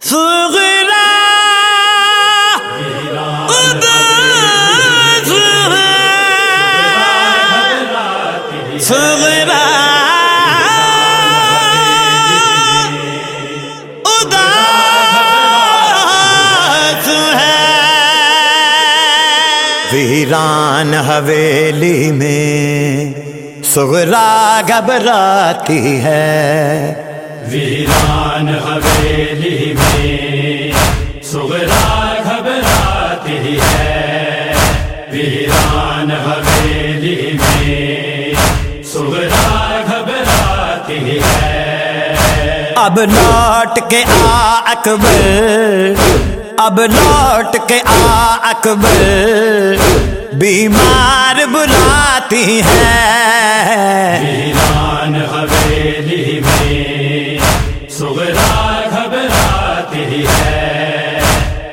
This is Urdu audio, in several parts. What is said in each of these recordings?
ف ویران حویلی میں سغرا گھبراتی ہے۔ ویران حویلی میں سغرا گھبراتی ہے۔ ویران حویلی میں سغرا گھبراتی ہے۔ اب لوٹ کے آ اکبر۔ اب لوٹ کے آ، اکبر، بیمار بلاتی ہے۔ ویران حویلی میں سغرا گھبراتی ہے۔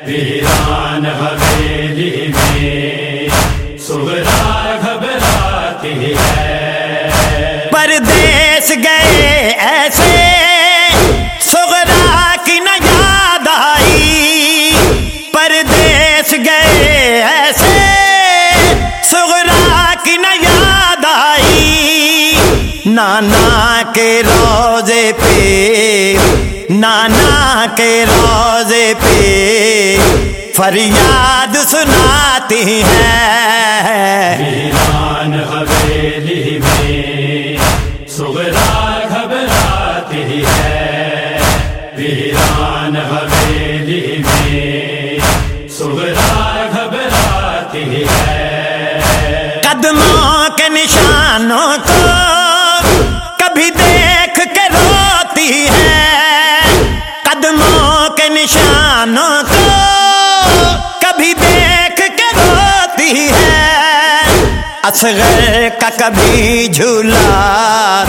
ویران حویلی میں سغرا نانا کے روزے پہ نانا کے روزے پہ فریاد سناتی ہے۔ نشانوں کو کبھی دیکھ کے روتی ہے۔ اصغر کا کبھی جھولا،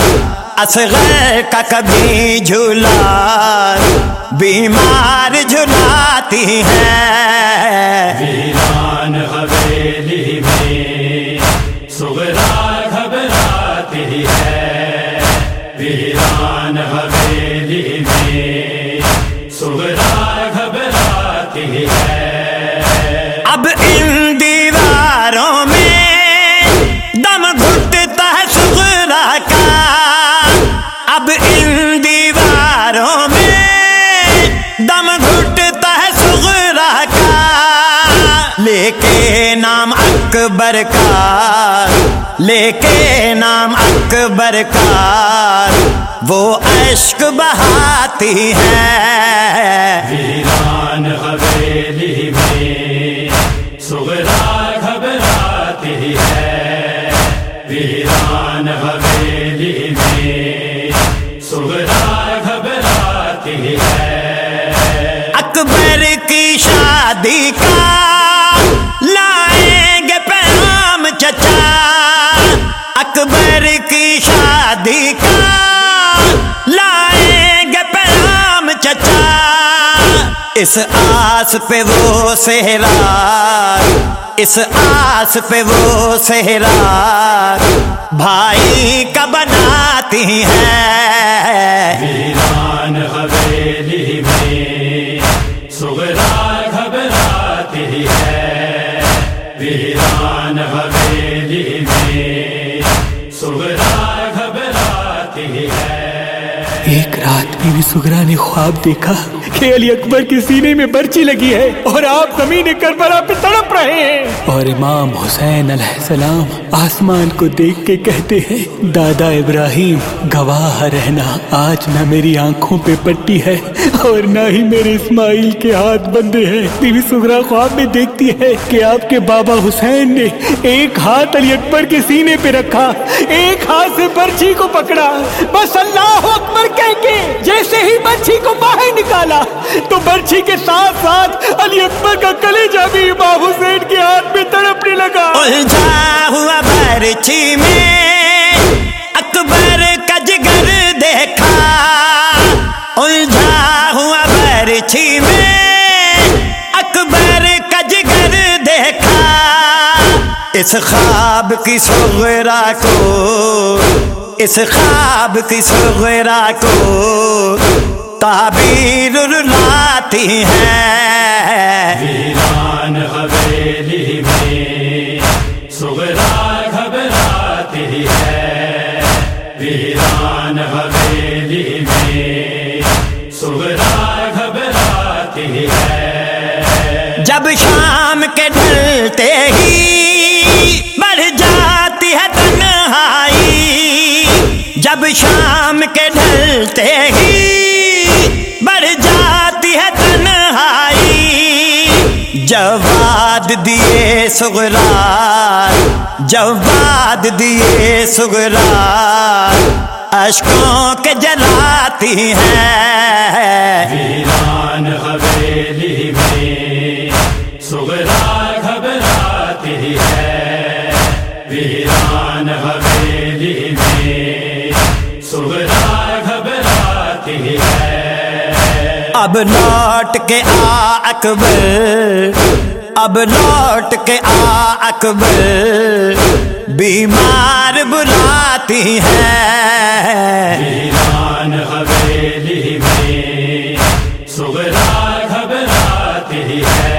اصغر کا کبھی جھولا۔ بیمار جھلاتی ہے۔ نام اکبر کا لے کے نام اکبر کا۔ وہ اشک بہاتی ہے۔ ویران حویلی میں سغرا گھبراتی ہے۔ ویران حویلی میں سغرا گھبراتی ہے۔ اکبر کی شادی کا شادی کا لائیں گے پیغام چچا۔ اس آس پہ وہ سہرا اس آس پہ وہ سہرا بھائی کا بناتی ہے ایک رات میں بھی سگرا نے خواب دیکھا کہ علی اکبر کے سینے میں برچی لگی ہے اور آپ زمین کربلا پہ تڑپ رہے ہیں۔ اور امام حسین علیہ السلام آسمان کو دیکھ کے کہتے ہیں، دادا ابراہیم، گواہ رہنا۔ آج نہ میری آنکھوں پہ پٹی ہے اور نہ ہی میرے اسماعیل کے ہاتھ بندے ہیں۔ بیوی سگرا خواب میں دیکھتی ہے کہ آپ کے بابا حسین نے ایک ہاتھ علی اکبر کے سینے پہ رکھا، ایک ہاتھ سے برچی کو پکڑا۔ بس اللہ اکبر کریں گے۔ جیسے ہی برچھی کو باہر نکالا، تو برچھی کے ساتھ ساتھ علی اکبر کا کلیجہ بھی امام حسین کے ہاتھ میں تڑپنے لگا۔ الجھا ہوا برچھی میں، اکبر کا جگر دیکھا۔ الجھا ہوا برچھی میں، اکبر کا جگر دیکھا۔ اس خواب کی صغرا کو اس خواب کی سغرا کو تعبیر لاتی ہے ویران حویلی میں سغرا گھبراتی ہے ویران حویلی میں سغرا گھبراتی ہے جب شام کے ڈلتے جب شام کے ڈھلتے ہی بڑھ جاتی ہے تنہائی۔ جواد دیے سغرار جواد دیے سغرار اشکوں کے جلاتی ہیں۔ ویران حویلی میں گھبراتی ہے اب لوٹ کے آ، اکبر۔ اب لوٹ کے آ، اکبر۔ بیمار بلاتی ہیں ویران حویلی میں، سغرا گھبراتی ہے۔